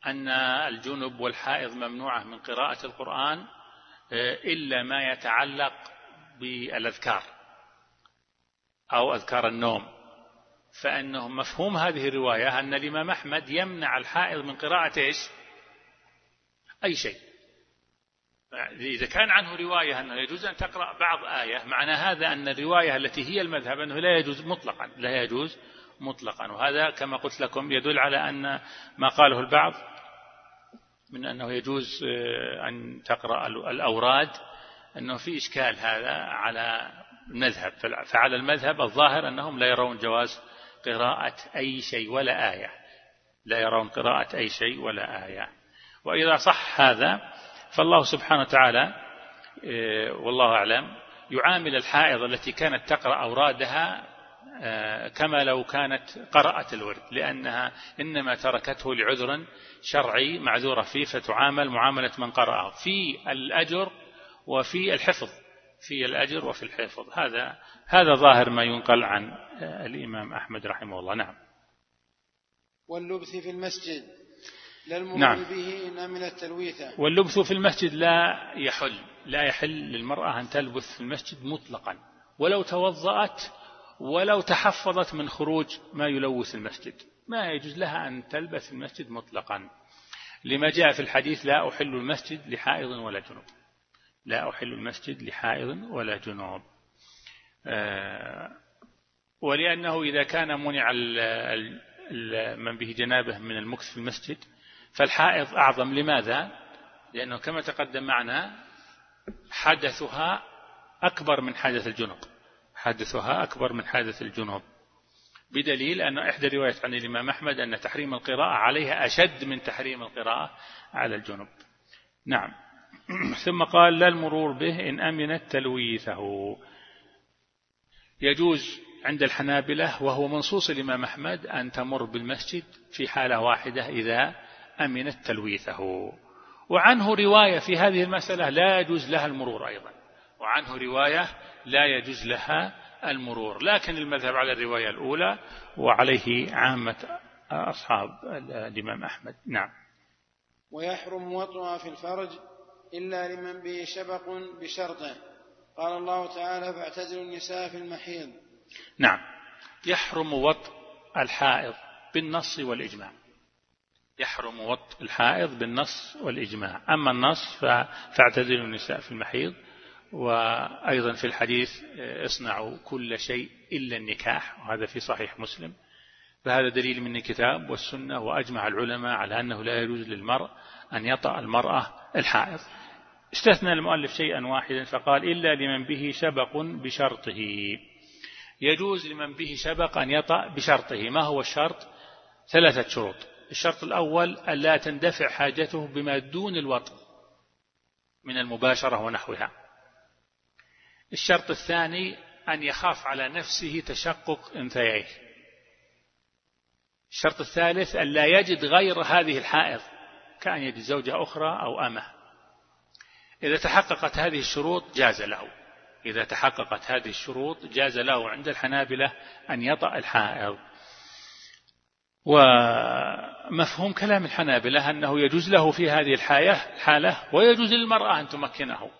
أن الجنب والحائض ممنوعة من قراءة القرآن إلا ما يتعلق بالأذكار أو أذكار النوم. فإنه مفهوم هذه الرواية أن الإمام أحمد يمنع الحائض من قراءة إيش؟ أي شيء. إذا كان عنه رواية أنه يجوز أن تقرأ بعض آية معنى هذا أن الرواية التي هي المذهب أنه لا يجوز مطلقا لا يجوز مطلقا. وهذا كما قلت لكم يدل على أن ما قاله البعض من أنه يجوز آه، أن تقرأ الأوراد أنه في إشكال هذا على المذهب. فعلى المذهب الظاهر أنهم لا يرون جواز قراءة أي شيء ولا آية. لا يرون قراءة أي شيء ولا آية. وإذا صح هذا فالله سبحانه وتعالى آه، والله أعلم يعامل الحائض التي كانت تقرأ أورادها كما لو كانت قرأت الورد لأنها إنما تركته لعذر شرعي معذورة فيه فتعامل معاملة من قرأه في الأجر وفي الحفظ في الأجر وفي الحفظ. هذا هذا ظاهر ما ينقل عن آه، الإمام أحمد رحمه الله. نعم. واللبث في المسجد لا المرور نعم. به إن أمن التلويثة. واللبث في المسجد لا يحل لا يحل للمرأة أن تلبث في المسجد مطلقا. ولو توضأت ولو تحفظت من خروج ما يلوث المسجد. ما يجوز لها أن تلبث في المسجد مطلقا. لما جاء في الحديث لا أحل المسجد لحائض ولا جنوب. لا أحل المسجد لحائض ولا جنوب. آه، ولأنه إذا كان منع من به جنابه من المكث في المسجد فالحائض أعظم. لماذا؟ لأنه كما تقدم معنا حدثها أكبر من حدث الجنوب. حدثها أكبر من حادث الجنوب. بدليل أن إحدى رواية عن الإمام أحمد أن تحريم القراءة عليها أشد من تحريم القراءة على الجنوب. نعم. ثم قال لا المرور به إن أمنت تلويثه. يجوز عند الحنابلة وهو منصوص الإمام أحمد أن تمر بالمسجد في حالة واحدة إذا أمنت تلويثه. وعنه رواية في هذه المسألة لا يجوز لها المرور أيضا. وعنه رواية لا يجوز لها المرور. لكن المذهب على الرواية الأولى وعليه عامة أصحاب الإمام أحمد. نعم. ويحرم وطئها في الفرج إلا لمن به شبق بشرطه. قال الله تعالى فاعتزلوا النساء في المحيض. نعم. يحرم وطء الحائض بالنص والإجماع. يحرم وطء الحائض بالنص والإجماع. أما النص فاعتزلوا النساء في المحيض وأيضا في الحديث اصنعوا كل شيء إلا النكاح وهذا في صحيح مسلم. فهذا دليل من الكتاب والسنة وأجمع العلماء على أنه لا يجوز للمرء أن يطأ المرأة الحائض. استثنى المؤلف شيئا واحدا فقال إلا لمن به شبق بشرطه. يجوز لمن به شبق أن يطأ بشرطه. ما هو الشرط؟ ثلاثة شروط. الشرط الأول أن لا تندفع حاجته بما دون الوطء من المباشرة ونحوها. الشرط الثاني أن يخاف على نفسه تشقق أنثييه. الشرط الثالث أن لا يجد غير هذه الحائض كأن يجد زوجة أخرى أو أمة. إذا تحققت هذه الشروط جاز له. إذا تحققت هذه الشروط جاز له عند الحنابلة أن يطأ الحائض. ومفهوم كلام الحنابلة أنه يجوز له في هذه الحالة ويجوز للمرأة أن تمكنه.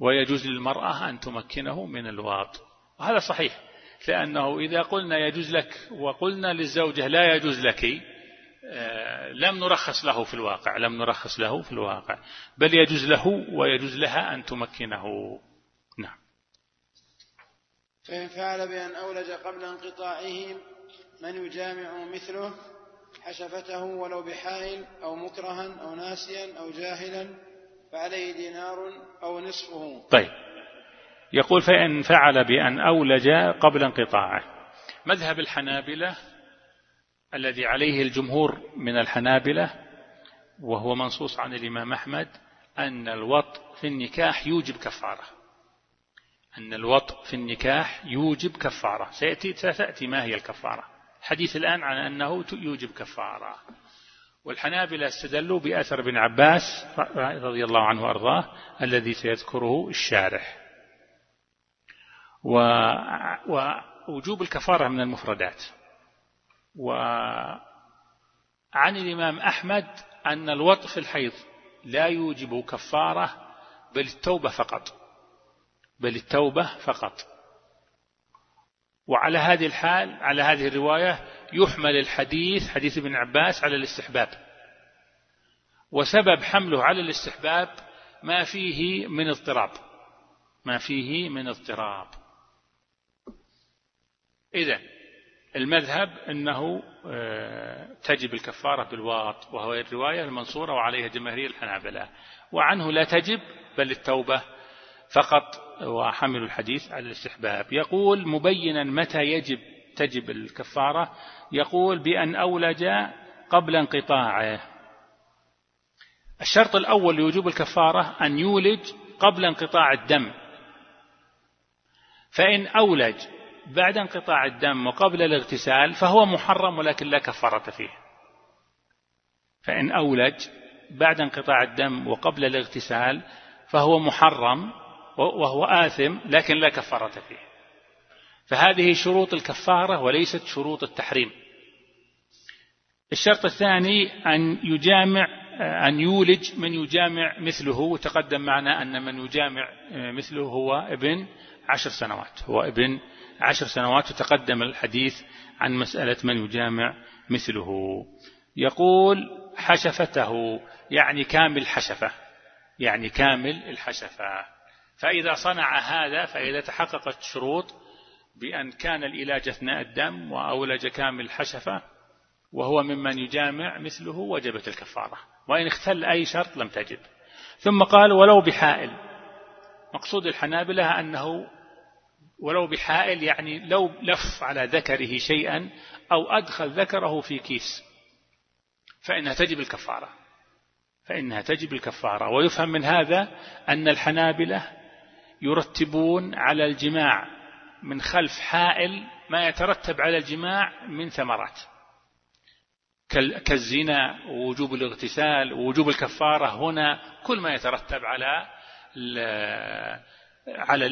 ويجوز للمرأة أن تمكنه من الواط وهذا صحيح لأنه إذا قلنا يجوز لك وقلنا للزوجة لا يجوز لك آه، لم نرخص له في الواقع لم نرخص له في الواقع بل يجوز له ويجوز لها أن تمكنه. نعم. فإن فعل بأن أولج قبل انقطاعه من يجامع مثله حشفته ولو بحائل أو مكرها أو ناسيا أو جاهلا فعليه دينار أو نصفه. طيب. يقول فإن فعل بأن أولج قبل انقطاعه. مذهب الحنابلة الذي عليه الجمهور من الحنابلة وهو منصوص عن الإمام أحمد أن الوط في النكاح يوجب كفارة. أن الوط في النكاح يوجب كفارة. سيأتي ستأتي ما هي الكفارة. الحديث الآن عن أنه يوجب كفارة. والحنابلة استدلوا بأثر بن عباس رضي الله عنه وأرضاه الذي سيذكره الشارح. ووجوب الكفارة من المفردات. وعن الإمام أحمد أن الوطء في الحيض لا يوجب كفارة بل التوبة فقط. بل التوبة فقط. وعلى هذه الحال على هذه الرواية يحمل الحديث حديث ابن عباس على الاستحباب. وسبب حمله على الاستحباب ما فيه من اضطراب. ما فيه من اضطراب. إذا المذهب أنه آه، تجب الكفارة بالواط وهو الرواية المنصورة وعليها جماهير الحنابلة. وعنه لا تجب بل التوبة فقط. وحمل الحديث على الاستحباب. يقول مبينا متى يجب تجب الكفارة؟ يقول بأن أولج قبل انقطاعه. الشرط الأول لوجوب الكفارة أن يولج قبل انقطاع الدم. فإن أولج بعد انقطاع الدم وقبل الاغتسال فهو محرم ولكن لا كفارة فيه. فإن أولج بعد انقطاع الدم وقبل الاغتسال فهو محرم وهو آثم لكن لا كفارة فيه. فهذه شروط الكفارة وليست شروط التحريم. الشرط الثاني أن يجامع أن يولج من يجامع مثله وتقدم معنا أن من يجامع مثله هو ابن عشر سنوات. هو ابن عشر سنوات وتقدم الحديث عن مسألة من يجامع مثله. يقول حشفته يعني كامل حشفة يعني كامل الحشفة. فإذا صنع هذا فإذا تحققت شروط بأن كان العلاج أثناء الدم وأولج كامل الحشفة وهو ممن يجامع مثله وجبت الكفارة. وإن اختل أي شرط لم تجب. ثم قال ولو بحائل. مقصود الحنابلة أنه ولو بحائل يعني لو لف على ذكره شيئا أو أدخل ذكره في كيس فإنها تجب الكفارة. فإنها تجب الكفارة. ويفهم من هذا أن الحنابلة يرتبون على الجماع من خلف حائل ما يترتب على الجماع من ثمرات. كالزنا ووجوب الاغتسال ووجوب الكفارة هنا كل ما يترتب على على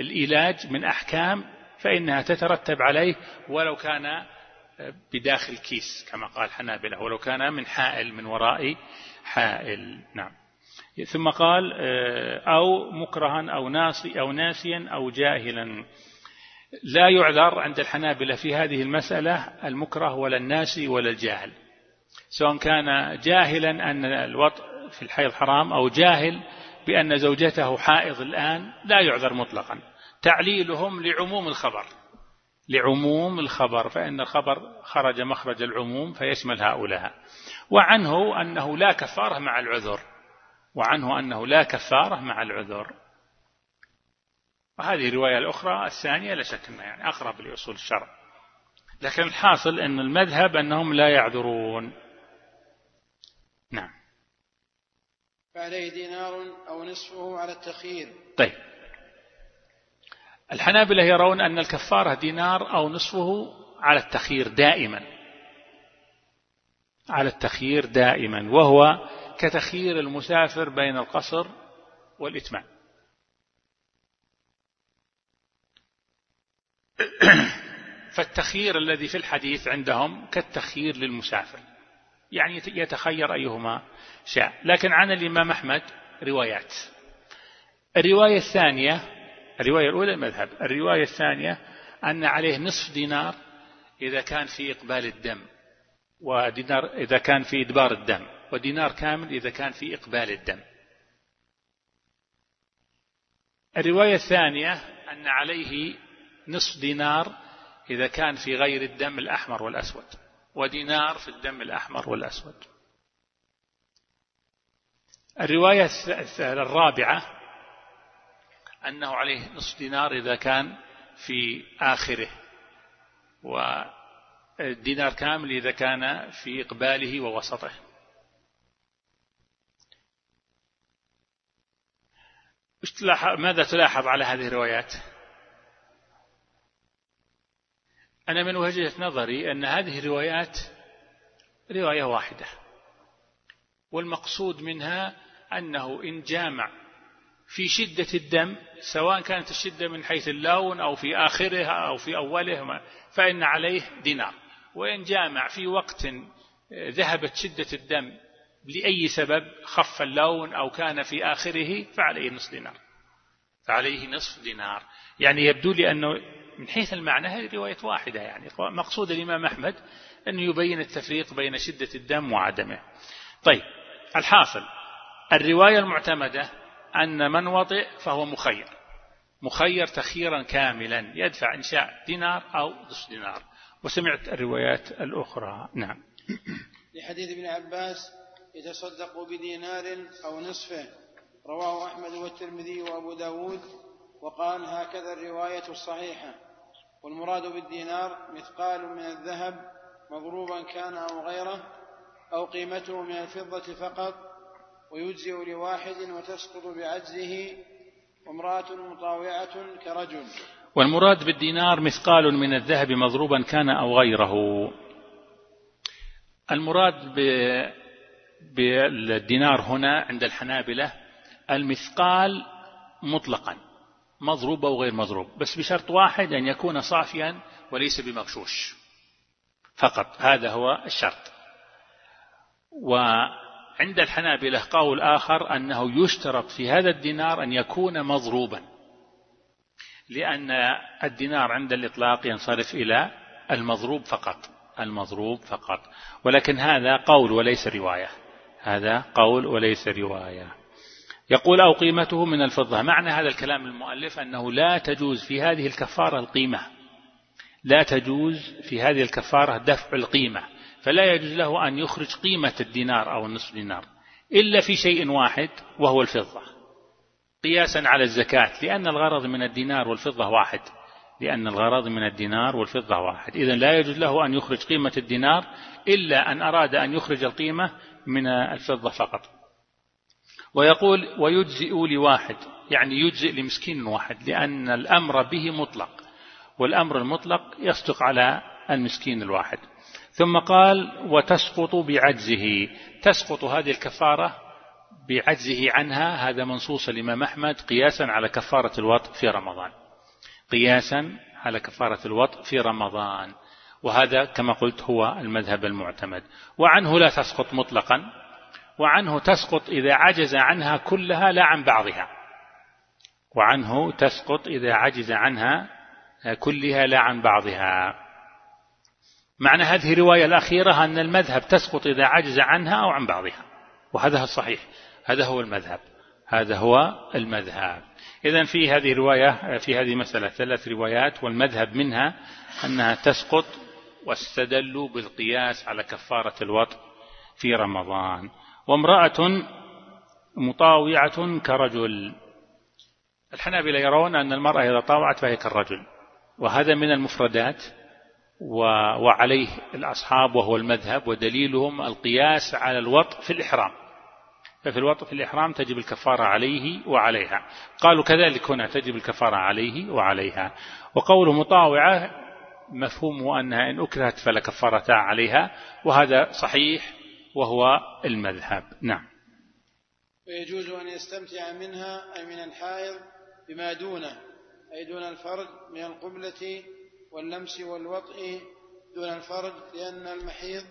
العلاج من أحكام فإنها تترتب عليه ولو كان بداخل كيس كما قال حنابلة ولو كان من حائل من وراء حائل. نعم. ثم قال أو مكرها أو ناصي أو ناسيا أو جاهلا. لا يعذر عند الحنابلة في هذه المسألة المكره ولا الناسي ولا الجاهل. سواء كان جاهلا أن الوطء في الحيض حرام أو جاهل بأن زوجته حائض الآن لا يعذر مطلقا. تعليلهم لعموم الخبر. لعموم الخبر فإن الخبر خرج مخرج العموم فيشمل هؤلاء. وعنه أنه لا كفارة مع العذر. وعنه أنه لا كفارة مع العذر. وهذه الرواية الأخرى الثانية لا شك أنها يعني أقرب لأصول الشرع. لكن الحاصل أن المذهب أنهم لا يعذرون. نعم. فعليه دينار أو نصفه على التخيير. طيب. الحنابلة يرون أن الكفارة دينار أو نصفه على التخيير دائما. على التخيير دائما. وهو كتخيير المسافر بين القصر والإتمام فالتخيير الذي في الحديث عندهم كالتخيير للمسافر. يعني يتخير أيهما شاء. لكن عن الإمام أحمد روايات. الرواية الثانية الرواية الأولى المذهب. الرواية الثانية أن عليه نصف دينار إذا كان في إقبال الدم ودينار إذا كان في إدبار الدم. ودينار كامل إذا كان في إقبال الدم. الرواية الثانية أن عليه نصف دينار إذا كان في غير الدم الأحمر والأسود ودينار في الدم الأحمر والأسود. الرواية الرابعة أنه عليه نصف دينار إذا كان في آخره والدينار كامل إذا كان في إقباله ووسطه. ماذا تلاحظ على هذه الروايات؟ أنا من وجهة نظري أن هذه الروايات رواية واحدة والمقصود منها أنه إن جامع في شدة الدم سواء كانت الشدة من حيث اللون أو في آخره أو في أوله فإن عليه دينار. وإن جامع في وقت ذهبت شدة الدم لأي سبب خف اللون أو كان في آخره فعليه نصف دينار. فعليه نصف دينار. يعني يبدو لي أنه من حيث المعنى هذه رواية واحدة يعني مقصود الإمام أحمد أنه يبين التفريق بين شدة الدم وعدمه. طيب الحاصل. الرواية المعتمدة أن من وطئ فهو مخير. مخير تخييرا كاملا يدفع إن شاء دينار أو نصف دينار. وسمعت الروايات الأخرى. نعم. لحديث ابن عباس يتصدق بدينار أو نصفه رواه أحمد والترمذي وأبو داود. وقال هكذا الرواية الصحيحة. والمراد بالدينار مثقال من الذهب مضروبا كان أو غيره أو قيمته من الفضة فقط ويجزئ لواحد وتسقط بعجزه وامرأة مطاوعة كرجل. والمراد بالدينار مثقال من الذهب مضروبا كان أو غيره. المراد بالدينار هنا عند الحنابلة المثقال مطلقا مضروب أو غير مضروب بس بشرط واحد أن يكون صافيا وليس بمغشوش. فقط هذا هو الشرط. وعند الحنابلة قول آخر أنه يشترط في هذا الدينار أن يكون مضروبا لأن الدينار عند الإطلاق ينصرف إلى المضروب فقط المضروب فقط. ولكن هذا قول وليس رواية. هذا قول وليس رواية. يقول أو قيمته من الفضة. معنى هذا الكلام المؤلف أنه لا تجوز في هذه الكفارة القيمة. لا تجوز في هذه الكفارة دفع القيمة. فلا يجوز له أن يخرج قيمة الدينار أو النصف دينار إلا في شيء واحد وهو الفضة. قياسا على الزكاة لأن الغرض من الدينار والفضة واحد. لأن الغرض من الدينار والفضة واحد. إذا لا يجوز له أن يخرج قيمة الدينار إلا أن أراد أن يخرج القيمة من الفضة فقط. ويقول ويجزئ لواحد يعني يجزئ لمسكين واحد لأن الأمر به مطلق والأمر المطلق يصدق على المسكين الواحد. ثم قال وتسقط بعجزه تسقط هذه الكفارة بعجزه عنها هذا منصوص الإمام أحمد قياسا على كفارة الوطء في رمضان. قياسا على كفارة الوطء في رمضان. وهذا كما قلت هو المذهب المعتمد. وعنه لا تسقط مطلقا وعنه تسقط إذا عجز عنها كلها لا عن بعضها. وعنه تسقط إذا عجز عنها كلها لا عن بعضها. معنى هذه الرواية الأخيرة أن المذهب تسقط إذا عجز عنها أو عن بعضها. وهذا الصحيح. هذا هو المذهب. هذا هو المذهب. إذا في هذه الرواية في هذه مسألة ثلاث روايات والمذهب منها أنها تسقط واستدلوا بالقياس على كفارة الوطء في رمضان. وامرأة مطاوعة كرجل. الحنابلة يرون أن المرأة إذا طاوعت فهي كالرجل وهذا من المفردات وعليه الأصحاب وهو المذهب ودليلهم القياس على الوطء في الإحرام. ففي الوطء في الإحرام تجب الكفارة عليه وعليها. قالوا كذلك هنا تجب الكفارة عليه وعليها. وقوله مطاوعة مفهومه أنها إن أكرهت فلا كفارة عليها وهذا صحيح وهو المذهب. نعم. ويجوز أن يستمتع منها أي من الحائض بما دونه أي دون الفرج من القبلة واللمس والوطء دون الفرج لأن المحيض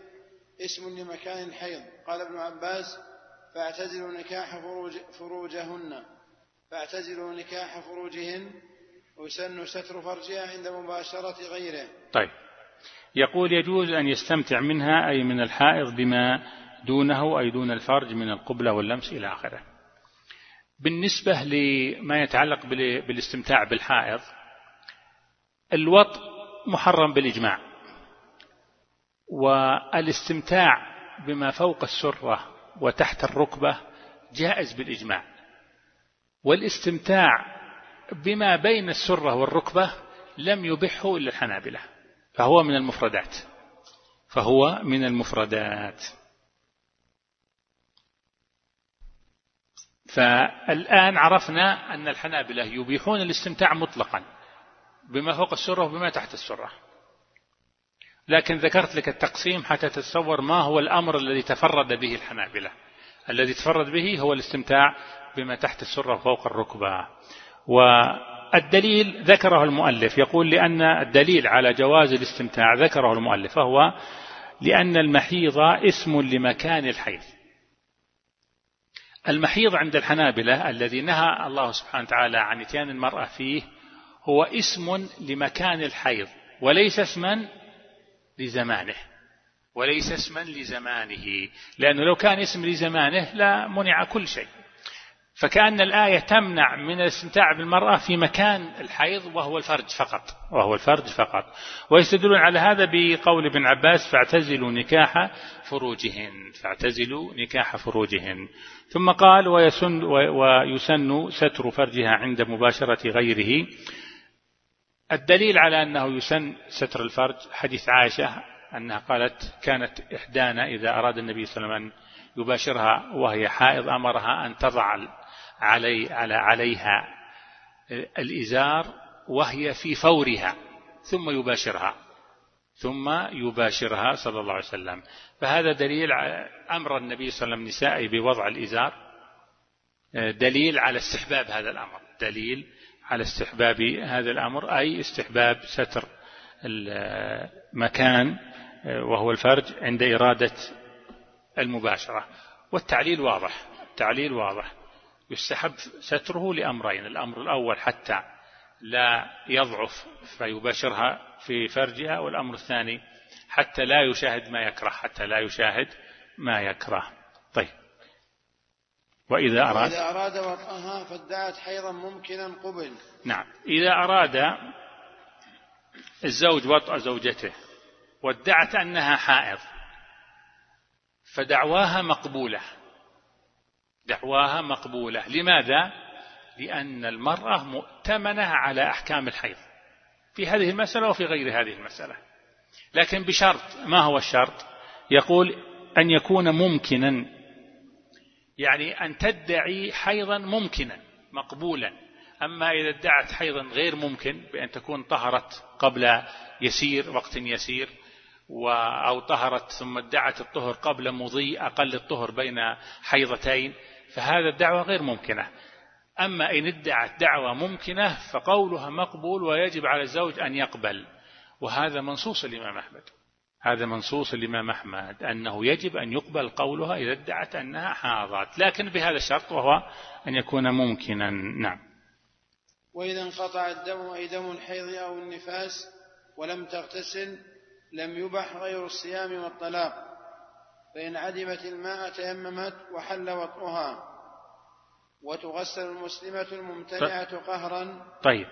اسم لمكان الحيض قال ابن عباس فاعتزلوا نكاح فروج فروجهن فاعتزلوا نكاح فروجهن ويسن ستر فرجها عند مباشرة غيره. طيب. يقول يجوز أن يستمتع منها أي من الحائض بما دونه أي دون الفرج من القبلة واللمس إلى آخره. بالنسبة لما يتعلق بالاستمتاع بالحائض الوط محرم بالإجماع. والاستمتاع بما فوق السرة وتحت الركبة جائز بالإجماع. والاستمتاع بما بين السرة والركبة لم يبحه إلا الحنابلة. فهو من المفردات. فهو من المفردات. فالآن عرفنا أن الحنابلة يبيحون الاستمتاع مطلقا بما فوق السرة وبما تحت السرة. لكن ذكرت لك التقسيم حتى تتصور ما هو الأمر الذي تفرد به الحنابلة. الذي تفرد به هو الاستمتاع بما تحت السرة وفوق الركبة. والدليل ذكره المؤلف. يقول لأن الدليل على جواز الاستمتاع ذكره المؤلف فهو لأن المحيض اسم لمكان الحيض. المحيض عند الحنابلة الذي نهى الله سبحانه وتعالى عن إتيان المرأة فيه هو اسم لمكان الحيض وليس اسما لزمانه وليس اسما لزمانه لأنه لو كان اسم لزمانه لا منع كل شيء. فكأن الآية تمنع من الاستمتاع بالمرأة في مكان الحيض وهو الفرج فقط. وهو الفرج فقط. ويستدلون على هذا بقول ابن عباس فاعتزلوا نكاح فروجهن. فاعتزلوا نكاح فروجهن. ثم قال ويسن, ويسن ستر فرجها عند مباشرة غيره. الدليل على أنه يسن ستر الفرج حديث عائشة أنها قالت كانت إحدانا إذا أراد النبي صلى الله عليه وسلم يباشرها وهي حائض أمرها أن تضع علي على عليها الإزار وهي في فورها ثم يباشرها ثم يباشرها صلى الله عليه وسلم. فهذا دليل أمر النبي صلى الله عليه وسلم نسائه بوضع الإزار دليل على استحباب هذا الأمر دليل على استحباب هذا الأمر أي استحباب ستر المكان وهو الفرج عند إرادة المباشرة. والتعليل واضح. التعليل واضح. يستحب ستره لأمرين. الأمر الأول حتى لا يضعف فيباشرها في فرجها والأمر الثاني حتى لا يشاهد ما يكره حتى لا يشاهد ما يكره. طيب. وإذا أراد إذا أراد وطئها فادعت حيضا ممكنا قبل. نعم. إذا أراد الزوج وطأ زوجته وادعت أنها حائض فدعواها مقبولة. دعواها مقبولة. لماذا؟ لأن المرأة مؤتمنة على أحكام الحيض. في هذه المسألة وفي غير هذه المسألة. لكن بشرط ما هو الشرط؟ يقول أن يكون ممكنا يعني أن تدعي حيضا ممكنا مقبولا. أما إذا ادعت حيضا غير ممكن بأن تكون طهرت قبل يسير وقت يسير أو طهرت ثم ادعت الطهر قبل مضي أقل الطهر بين حيضتين فهذا الدعوة غير ممكنة. أما إن ادعت دعوة ممكنة فقولها مقبول ويجب على الزوج أن يقبل. وهذا منصوص الإمام أحمد. هذا منصوص الإمام أحمد أنه يجب أن يقبل قولها إذا ادعت أنها حاضت لكن بهذا الشرط وهو أن يكون ممكنا. نعم. وإذا انقطع الدم أي دم الحيض أو النفاس ولم تغتسل لم يبح غير الصيام والطلاق فإن عدمت الماء تيممت وحل وطئها وتغسل المسلمة الممتنعة قهرا. طيب.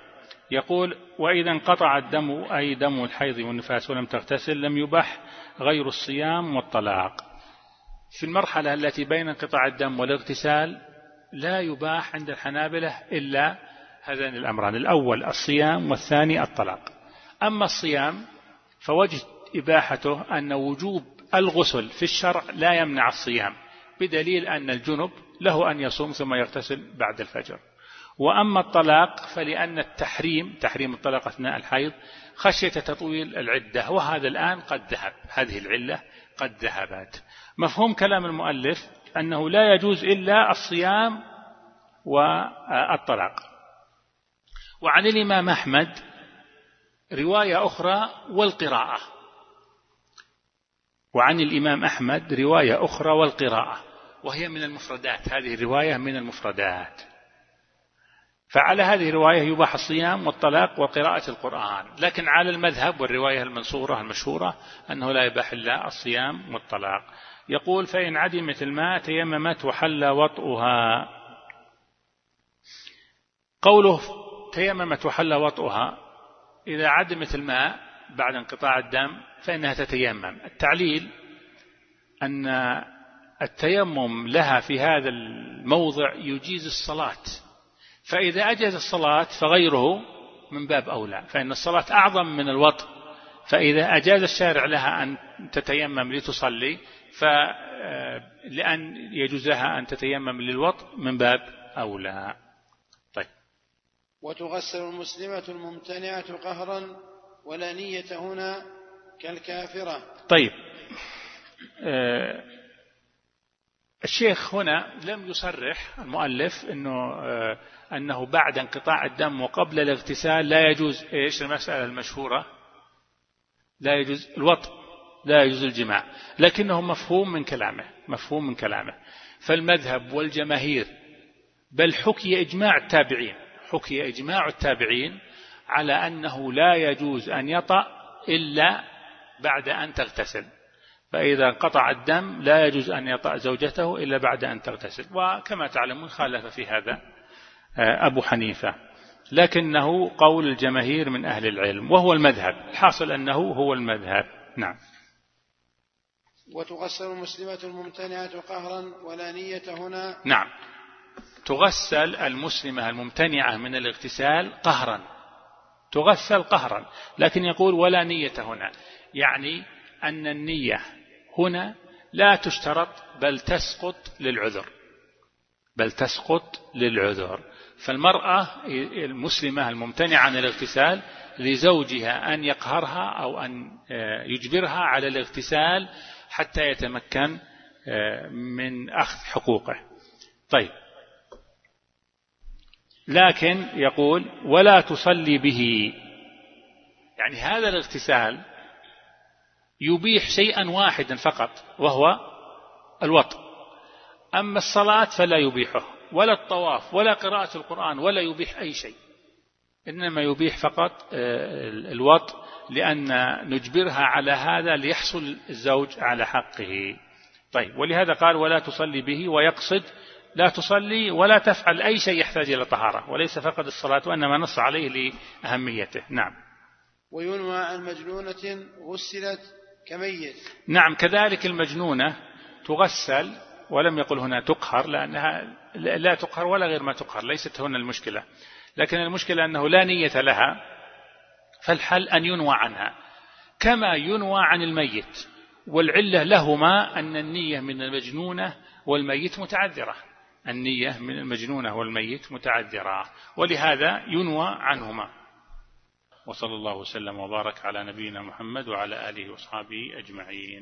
يقول وإذا انقطع الدم أي دم الحيض والنفاس ولم تغتسل لم يبح غير الصيام والطلاق. في المرحلة التي بين انقطاع الدم والاغتسال لا يباح عند الحنابلة إلا هذان الأمران. الأول الصيام والثاني الطلاق. أما الصيام فوجه إباحته أن وجوب الغسل في الشرع لا يمنع الصيام بدليل أن الجنب له أن يصوم ثم يغتسل بعد الفجر. وأما الطلاق فلأن التحريم تحريم الطلاق أثناء الحيض خشية تطويل العدة وهذا الآن قد ذهب هذه العلة قد ذهبت. مفهوم كلام المؤلف أنه لا يجوز إلا الصيام والطلاق. وعن الإمام أحمد رواية أخرى والقراءة. وعن الإمام أحمد رواية أخرى والقراءة. وهي من المفردات. هذه الرواية من المفردات. فعلى هذه الرواية يباح الصيام والطلاق وقراءة القرآن. لكن على المذهب والرواية المنصورة المشهورة أنه لا يباح إلا الصيام والطلاق. يقول فإن عدمت الماء تيممت وحل وطئها. قوله تيممت وحل وطئها. إذا عدمت الماء بعد انقطاع الدم فإنها تتيمم. التعليل أن التيمم لها في هذا الموضع يجيز الصلاة. فإذا أجاز الصلاة فغيره من باب أولى. فإن الصلاة أعظم من الوطء فإذا أجاز الشارع لها أن تتيمم لتصلي فلأن يجوز لها أن تتيمم للوطء من باب أولى. طيب. وتغسل المسلمة الممتنعة قهرا ولا نية هنا كالكافرة. طيب. آه الشيخ هنا لم يصرح المؤلف أنه آه أنه بعد انقطاع الدم وقبل الاغتسال لا يجوز إيش المسألة المشهورة؟ لا يجوز الوطء لا يجوز الجماع لكنه مفهوم من كلامه مفهوم من كلامه. فالمذهب والجماهير بل حكي إجماع التابعين حكي إجماع التابعين على أنه لا يجوز أن يطأ إلا بعد أن تغتسل. فإذا انقطع الدم لا يجوز أن يطأ زوجته إلا بعد أن تغتسل. وكما تعلمون خالف في هذا آه، أبو حنيفة. لكنه قول الجماهير من أهل العلم وهو المذهب. الحاصل أنه هو المذهب. نعم. وتغسل المسلمة الممتنعة قهرا ولا نية هنا. نعم. تغسل المسلمة الممتنعة من الاغتسال قهرا. تغسل قهرا. لكن يقول ولا نية هنا. يعني أن النية هنا لا تشترط بل تسقط للعذر. بل تسقط للعذر. فالمرأة المسلمة الممتنعة عن الاغتسال لزوجها أن يقهرها أو أن آه، يجبرها على الاغتسال حتى يتمكن آه، من أخذ حقوقه. طيب. لكن يقول ولا تصلي به. يعني هذا الاغتسال يبيح شيئا واحدا فقط وهو الوطء أما الصلاة فلا يبيحه ولا الطواف ولا قراءة القرآن ولا يبيح أي شيء. إنما يبيح فقط آه، الوطء لأن نجبرها على هذا ليحصل الزوج على حقه. طيب ولهذا قال ولا تصلي به ويقصد لا تصلي ولا تفعل أي شيء يحتاج إلى طهارة وليس فقط الصلاة وإنما نص عليه لأهميته. نعم. وينوى عن مجنونة غسلت كميت. نعم كذلك المجنونة تغسل ولم يقل هنا تقهر لأنها لا تقهر ولا غير ما تقهر ليست هنا المشكلة. لكن المشكلة أنه لا نية لها فالحل أن ينوى عنها. كما ينوى عن الميت والعلة لهما أن النية من المجنونة والميت متعذرة. النية من المجنونة والميت متعذرة ولهذا ينوى عنهما. وصلى الله وسلم وبارك على نبينا محمد وعلى آله وصحبه أجمعين.